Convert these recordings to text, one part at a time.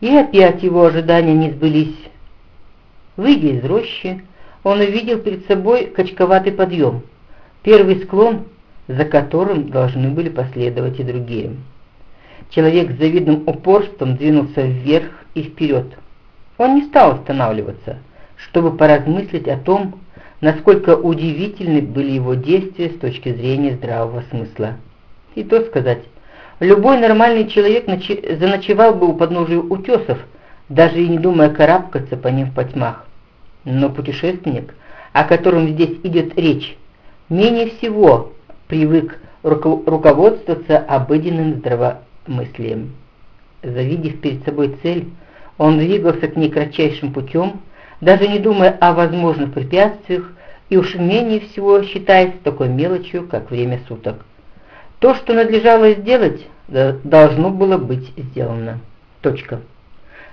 И опять его ожидания не сбылись. Выйдя из рощи, он увидел перед собой качковатый подъем, первый склон, за которым должны были последовать и другие. Человек с завидным упорством двинулся вверх и вперед. Он не стал останавливаться, чтобы поразмыслить о том, насколько удивительны были его действия с точки зрения здравого смысла. И то сказать, любой нормальный человек заночевал бы у подножия утесов, даже и не думая карабкаться по ним в потьмах. Но путешественник, о котором здесь идет речь, менее всего привык руководствоваться обыденным здравомыслием. Завидев перед собой цель, он двигался к ней кратчайшим путем, даже не думая о возможных препятствиях и уж менее всего считаясь такой мелочью, как время суток. То, что надлежало сделать, должно было быть сделано. Точка.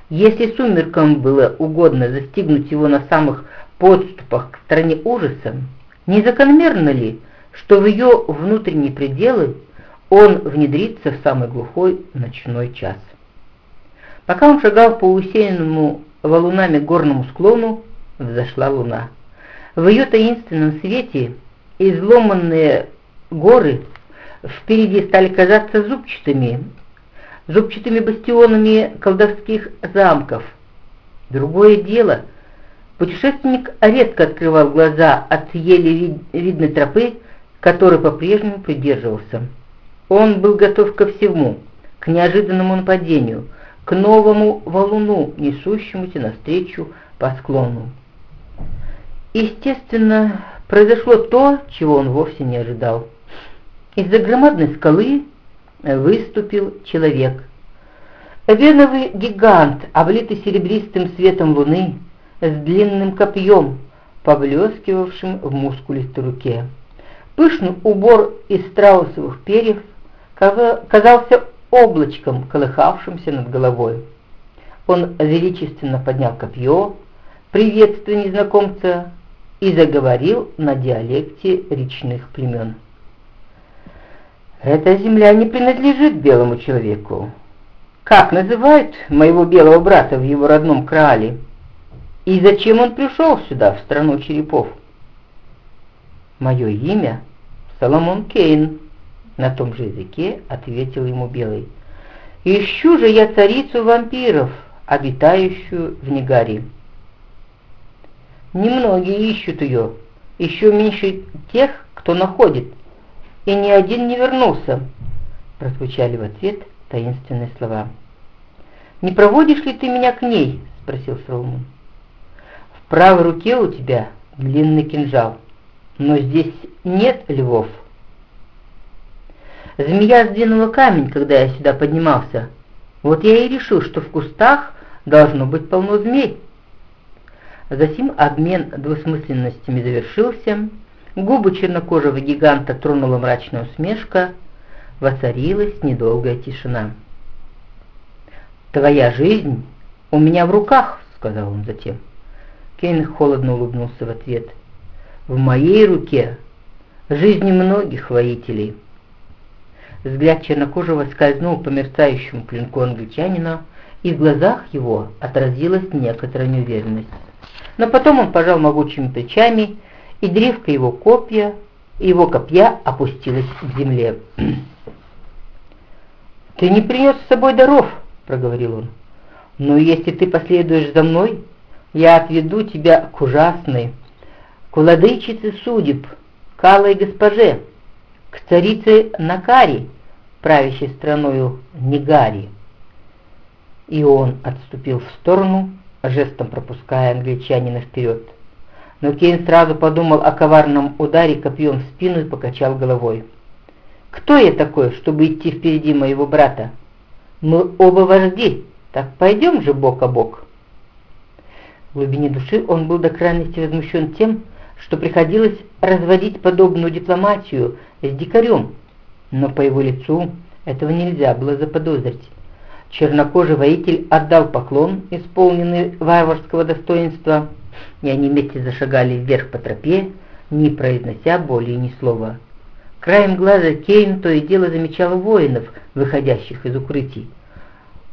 Если сумеркам было угодно застигнуть его на самых подступах к стране ужаса, не закономерно ли, что в ее внутренние пределы он внедрится в самый глухой ночной час? Пока он шагал по усеянному валунами горному склону, взошла луна. В ее таинственном свете изломанные горы впереди стали казаться зубчатыми, зубчатыми бастионами колдовских замков. Другое дело, путешественник редко открывал глаза от еле видной тропы, которой по-прежнему придерживался. Он был готов ко всему, к неожиданному нападению, к новому валуну, несущемуся навстречу по склону. Естественно, произошло то, чего он вовсе не ожидал. Из-за громадной скалы выступил человек. Веновый гигант, облитый серебристым светом луны, с длинным копьем, поблескивавшим в мускулистой руке. Пышный убор из страусовых перьев казался облачком, колыхавшимся над головой. Он величественно поднял копье, приветствуя незнакомца, и заговорил на диалекте речных племен. Эта земля не принадлежит белому человеку. Как называют моего белого брата в его родном Краале? И зачем он пришел сюда, в страну черепов? Мое имя Соломон Кейн, на том же языке ответил ему Белый. Ищу же я царицу вампиров, обитающую в Негаре. Немногие ищут ее, еще меньше тех, кто находит, и ни один не вернулся», — прозвучали в ответ таинственные слова. «Не проводишь ли ты меня к ней?» — спросил Соломон. «В правой руке у тебя длинный кинжал, но здесь нет львов». Змея сдвинула камень, когда я сюда поднимался. Вот я и решил, что в кустах должно быть полно змей. Затем обмен двусмысленностями завершился, Губы чернокожего гиганта тронула мрачная усмешка, воцарилась недолгая тишина. «Твоя жизнь у меня в руках», — сказал он затем. Кейн холодно улыбнулся в ответ. «В моей руке жизни многих воителей». Взгляд чернокожего скользнул по мерцающему клинку англичанина, и в глазах его отразилась некоторая неуверенность. Но потом он пожал могучими плечами и древко его копья, его копья опустилась к земле. «Ты не принес с собой даров», — проговорил он. «но если ты последуешь за мной, я отведу тебя к ужасной, к владычице судеб, к алой госпоже, к царице Накари, правящей страною Негари». И он отступил в сторону, жестом пропуская англичанина вперед но Кейн сразу подумал о коварном ударе копьем в спину и покачал головой. «Кто я такой, чтобы идти впереди моего брата? Мы оба вожди, так пойдем же бок о бок». В глубине души он был до крайности возмущен тем, что приходилось разводить подобную дипломатию с дикарем, но по его лицу этого нельзя было заподозрить. Чернокожий воитель отдал поклон, исполненный варварского достоинства, и они вместе зашагали вверх по тропе, не произнося более ни слова. Краем глаза Кейн то и дело замечал воинов, выходящих из укрытий.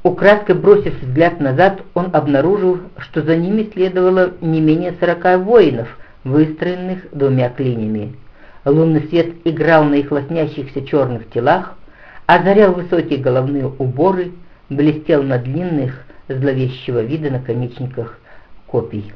Украдкой бросив взгляд назад, он обнаружил, что за ними следовало не менее сорока воинов, выстроенных двумя клинями. Лунный свет играл на их лоснящихся черных телах, озарял высокие головные уборы, блестел на длинных, зловещего вида наконечниках копий.